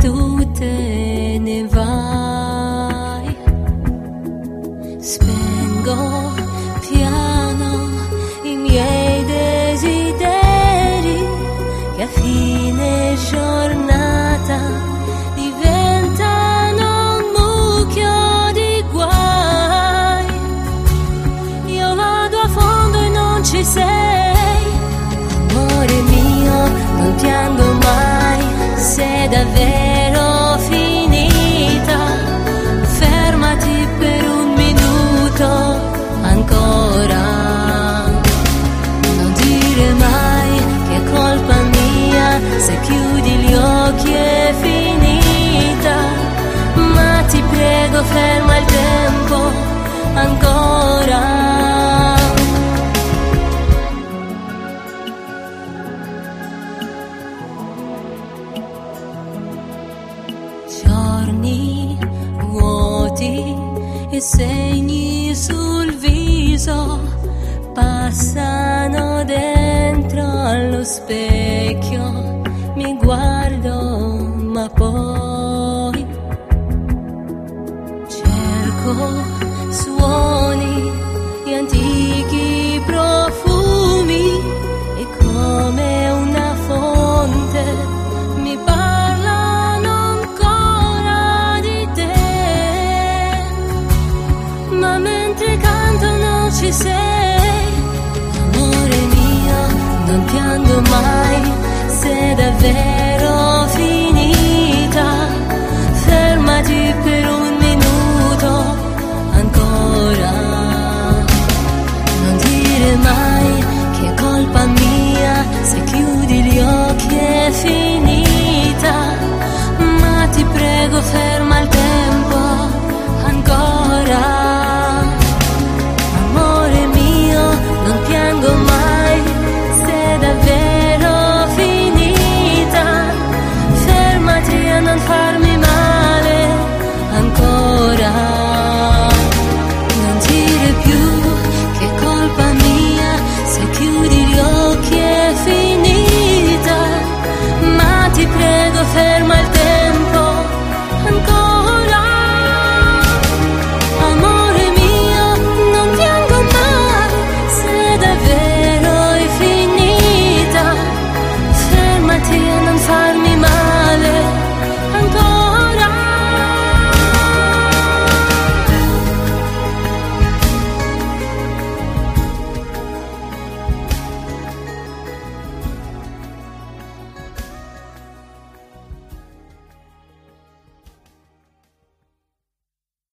tu te ne vai. Spengo piano i miei desideri a fine giornata diventano un mucchio di guai. Io vado a fondo e non ci sei, amore mio, non piango mai se davvero se chiudi gli occhi è finita. Ma ti prego ferma il tempo ancora. Giorni vuoti e segni sul viso passano dentro allo specchio. Guardo, ma poi cerco suoni di antichi profumi